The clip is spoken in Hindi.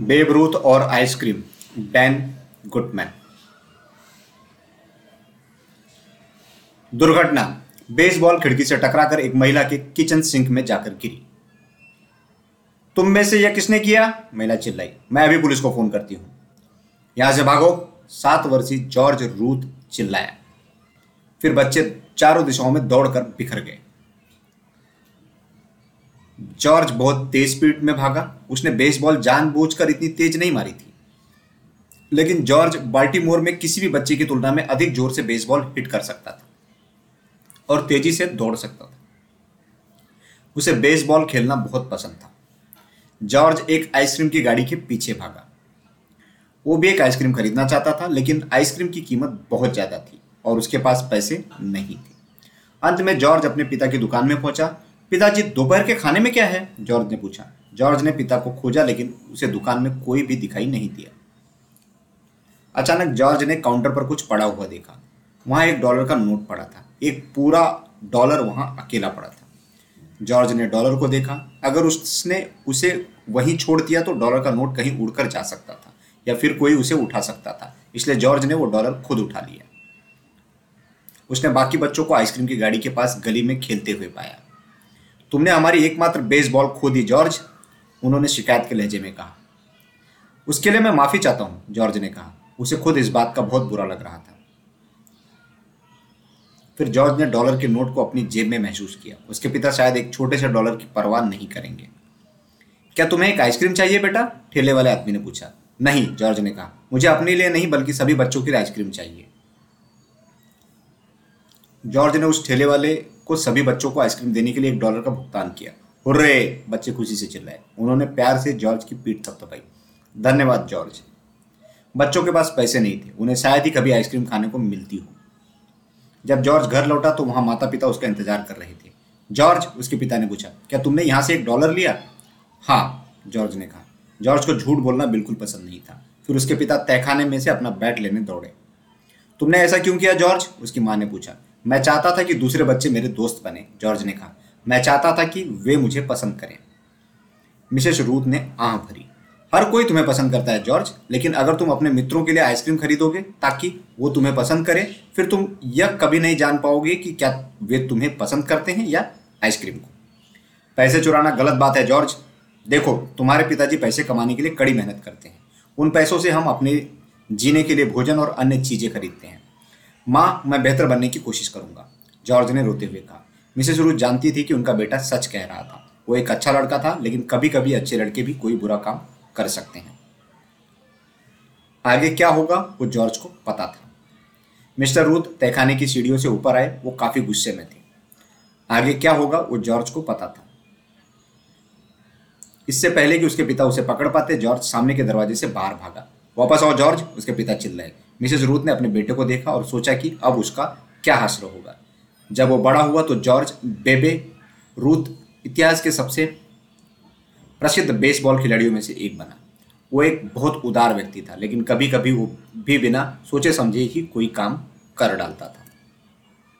बेब रूथ और आइसक्रीम डैन गुटमैन दुर्घटना बेसबॉल खिड़की से टकराकर एक महिला के किचन सिंक में जाकर गिरी। तुम में से यह किसने किया? महिला चिल्लाई। मैं अभी पुलिस को फ़ोन करती हूँ। यहाँ से भागो। सात वर्षीय जॉर्ज रूथ चिल्लाया। फिर बच्चे चारों दिशाओं में दौड़कर बिखर गए। जॉर्ज बहुत तेज स्पीड में भागा। उसने बेसबॉल जानबूझकर इतनी तेज नहीं मारी थी। लेकिन जॉर्ज बाल्टीमोर में किसी भी बच्चे की तुलना में अधिक ज़ोर से बेसबॉल हिट कर सकता था और तेज़ी से दौड़ सकता था। उसे बेसबॉल खेलना बहुत पसंद था। जॉर्ज एक आइसक्रीम की गाड़ी के पीछे भागा। वो भी एक आइसक्रीम खरीदना चाहता था, लेकिन आइसक्रीम की कीमत बहुत ज़्यादा थी और उसके पास पैसे नहीं थे। अंत में जॉर्ज अपने पिता की दुकान में पहुँचा पिताजी दोपहर के खाने में क्या है? जॉर्ज ने पूछा। जॉर्ज ने पिता को खोजा, लेकिन उसे दुकान में कोई भी दिखाई नहीं दिया। अचानक जॉर्ज ने काउंटर पर कुछ पड़ा हुआ देखा। वहाँ एक डॉलर का नोट पड़ा था। एक पूरा डॉलर वहाँ अकेला पड़ा था। जॉर्ज ने डॉलर को देखा। अगर उसने उसे वहीं छोड़ दिया तो डॉलर का नोट कहीं उड़कर जा सकता था, या फिर कोई उसे उठा सकता था। इसलिए जॉर्ज ने वो डॉलर खुद उठा लिया। उसने बाकी बच्चों को आइसक्रीम की गाड़ी के पास गली में खेलते हुए पाया। तुमने हमारी एकमात्र बेसबॉल खो दी, जॉर्ज। उन्होंने शिकायत के लहजे में कहा। उसके लिए मैं माफ़ी चाहता हूँ, जॉर्ज ने कहा। उसे खुद इस बात का बहुत बुरा लग रहा था। फिर जॉर्ज ने डॉलर के नोट को अपनी जेब में महसूस किया। उसके पिता शायद एक छोटे से डॉलर की परवाह नहीं करेंगे। क्या तुम्हें एक आइसक्रीम चाहिए बेटा? ठेले वाले आदमी ने पूछा। नहीं, जॉर्ज ने कहा। मुझे अपने लिए नहीं, बल्कि सभी बच्चों के लिए आइसक्रीम चाहिए। जॉर्ज ने उस ठेले वाले को सभी बच्चों को आइसक्रीम देने के लिए एक डॉलर का भुगतान किया। हुर्रे, बच्चे खुशी से चिल्लाए। उन्होंने प्यार से जॉर्ज की पीठ थपथपाई। धन्यवाद, जॉर्ज। बच्चों के पास पैसे नहीं थे। उन्हें शायद ही कभी आइसक्रीम खाने को मिलती हो। जब जॉर्ज घर लौटा तो वहाँ माता पिता उसका इंतज़ार कर रहे थे। जॉर्ज, उसके पिता ने पूछा, क्या तुमने यहाँ से एक डॉलर लिया? हाँ जॉर्ज ने कहा। जॉर्ज को झूठ बोलना बिल्कुल पसंद नहीं था। फिर उसके पिता तहखाने में से अपना बैट लेने दौड़े। तुमने ऐसा क्यों किया, जॉर्ज? उसकी माँ ने पूछा। मैं चाहता था कि दूसरे बच्चे मेरे दोस्त बने, जॉर्ज ने कहा। मैं चाहता था कि वे मुझे पसंद करें। मिसेस रूथ ने आह भरी। हर कोई तुम्हें पसंद करता है, जॉर्ज, लेकिन अगर तुम अपने मित्रों के लिए आइसक्रीम खरीदोगे, ताकि वो तुम्हें पसंद करें, फिर तुम यह कभी नहीं जान पाओगे कि क्या वे तुम्हें पसंद करते हैं या आइसक्रीम को। पैसे चुराना गलत बात है, जॉर्ज। देखो, तुम्हारे पिताजी पैसे कमाने के लिए कड़ी मेहनत करते हैं। उन पैसों से हम अपने जीने के लिए भोजन और अन्य चीज़ें खरीदते हैं। माँ, मैं बेहतर बनने की कोशिश करूँगा। जॉर्ज ने रोते हुए कहा। मिसेस रूथ जानती थी कि उनका बेटा सच कह रहा था। वो एक अच्छा लड़का था, लेकिन कभी कभी अच्छे लड़के भी कोई बुरा काम कर सकते हैं। आगे क्या होगा, वो जॉर्ज को पता था। मिस्टर रूथ तहखाने की सीढ़ियों से ऊपर आए, वो काफ़ी गुस्से में थे। आगे क्या होगा, वो जॉर्ज को पता था। इससे पहले कि उसके पिता उसे पकड़ पाते, जॉर्ज सामने के दरवाजे से बाहर भागा। वापस आओ जॉर्ज, उसके पिता चिल्लाए। मिसेस रूथ ने अपने बेटे को देखा और सोचा कि अब उसका क्या हासिल होगा। जब वो बड़ा हुआ तो जॉर्ज बेबे रूथ इतिहास के सबसे प्रसिद्ध बेसबॉल खिलाड़ियों में से एक बना। वो एक बहुत उदार व्यक्ति था, लेकिन कभी कभी वो भी बिना सोचे समझे ही कोई काम कर डालता था।